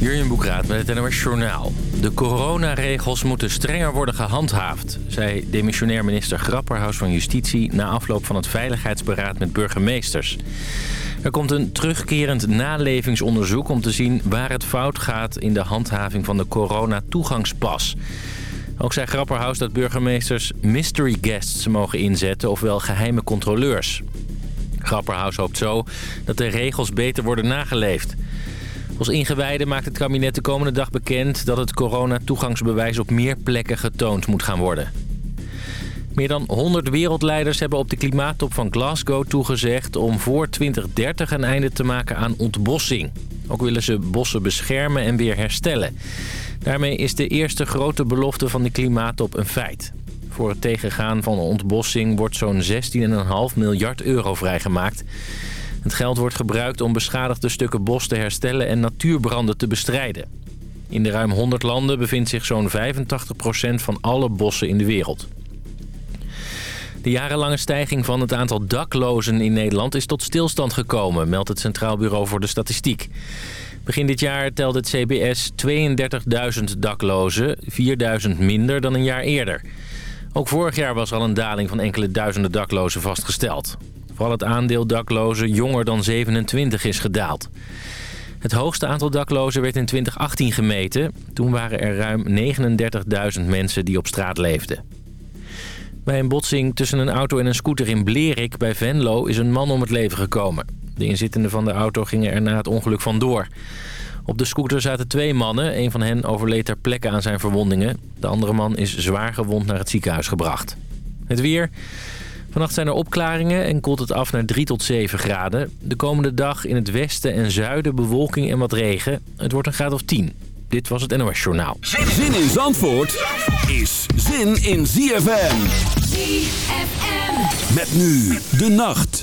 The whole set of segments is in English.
Jurjen Boekraat met het NOS Journaal. De coronaregels moeten strenger worden gehandhaafd... zei demissionair minister Grapperhaus van Justitie... na afloop van het Veiligheidsberaad met burgemeesters. Er komt een terugkerend nalevingsonderzoek om te zien waar het fout gaat... in de handhaving van de coronatoegangspas. Ook zei Grapperhaus dat burgemeesters mystery guests mogen inzetten... ofwel geheime controleurs. Grapperhaus hoopt zo dat de regels beter worden nageleefd... Als ingewijde maakt het kabinet de komende dag bekend... dat het coronatoegangsbewijs op meer plekken getoond moet gaan worden. Meer dan 100 wereldleiders hebben op de klimaattop van Glasgow toegezegd... om voor 2030 een einde te maken aan ontbossing. Ook willen ze bossen beschermen en weer herstellen. Daarmee is de eerste grote belofte van de klimaattop een feit. Voor het tegengaan van ontbossing wordt zo'n 16,5 miljard euro vrijgemaakt... Het geld wordt gebruikt om beschadigde stukken bos te herstellen en natuurbranden te bestrijden. In de ruim 100 landen bevindt zich zo'n 85% van alle bossen in de wereld. De jarenlange stijging van het aantal daklozen in Nederland is tot stilstand gekomen, meldt het Centraal Bureau voor de Statistiek. Begin dit jaar telde het CBS 32.000 daklozen, 4.000 minder dan een jaar eerder. Ook vorig jaar was al een daling van enkele duizenden daklozen vastgesteld. Vooral het aandeel daklozen jonger dan 27 is gedaald. Het hoogste aantal daklozen werd in 2018 gemeten. Toen waren er ruim 39.000 mensen die op straat leefden. Bij een botsing tussen een auto en een scooter in Blerik bij Venlo is een man om het leven gekomen. De inzittenden van de auto gingen er na het ongeluk vandoor. Op de scooter zaten twee mannen. Een van hen overleed ter plekke aan zijn verwondingen. De andere man is zwaar gewond naar het ziekenhuis gebracht. Het weer... Vannacht zijn er opklaringen en koelt het af naar 3 tot 7 graden. De komende dag in het westen en zuiden bewolking en wat regen. Het wordt een graad of 10. Dit was het NOS Journaal. Zin in Zandvoort is zin in ZFM. ZFM. Met nu de nacht.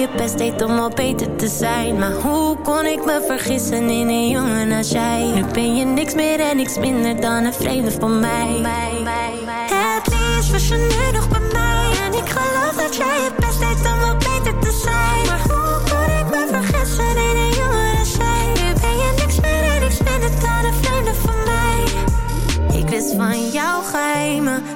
Je best deed om al beter te zijn. Maar hoe kon ik me vergissen in een jongen als jij? Nu ben je niks meer en niks minder dan een vreemde van mij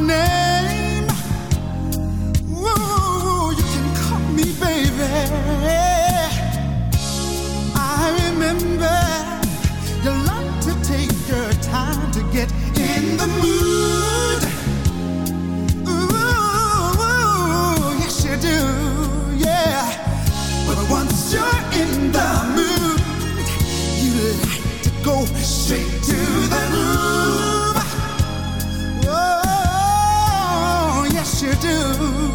my name. Ooh, you can call me baby. I remember you like to take your time to get in the mood. Ooh, yes you do, yeah. But once you're in the mood, you like to go straight to the groove. Do,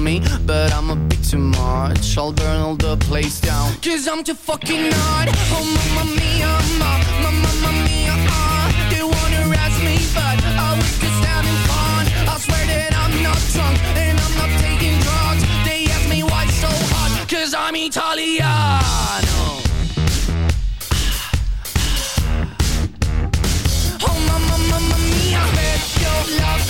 me But I'm a bit too much. I'll burn all the place down. Cause I'm too fucking hot. Oh mamma mia, ma, ma, mamma mia uh. They wanna arrest me but I was just having fun. I swear that I'm not drunk and I'm not taking drugs. They ask me why so hot Cause I'm Italiano. Oh mamma, mamma mia, bet your love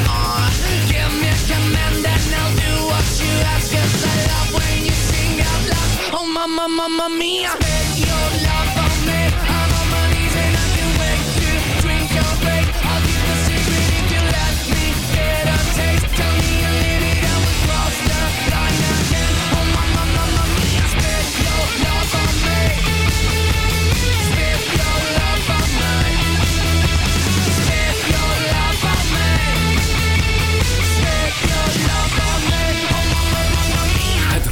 mamma, mamma mia.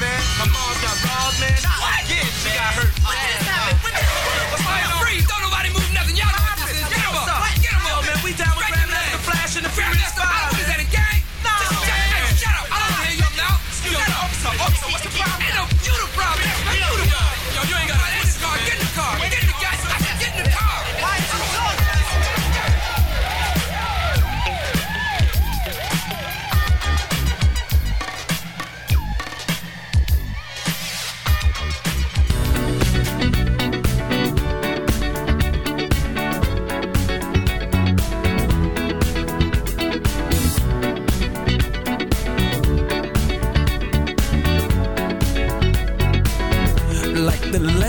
man. My mom's got balls, man. What? Yeah, she got hurt.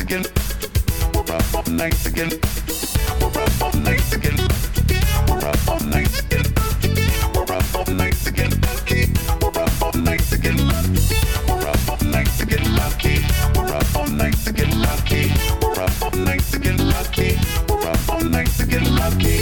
again. We're up all again. We're up all again. We're up all again. We're up again. We're up again. We're up again. Lucky. Again. Lucky. Again. Lucky. Again. Lucky.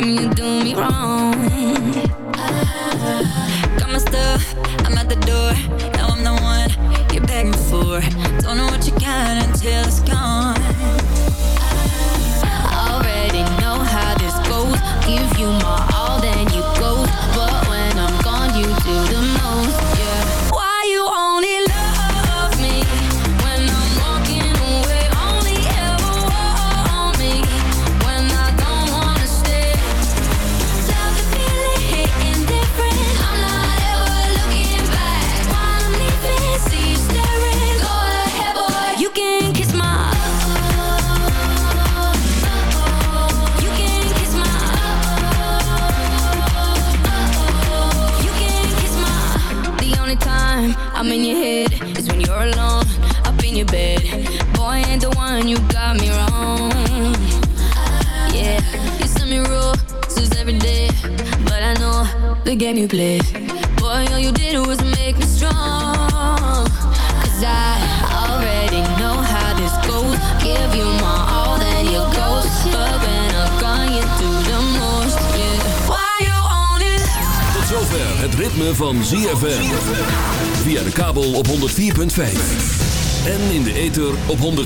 time you do me wrong. Got my stuff, I'm at the door. Now I'm the one you're begging for. Don't know what you got until it's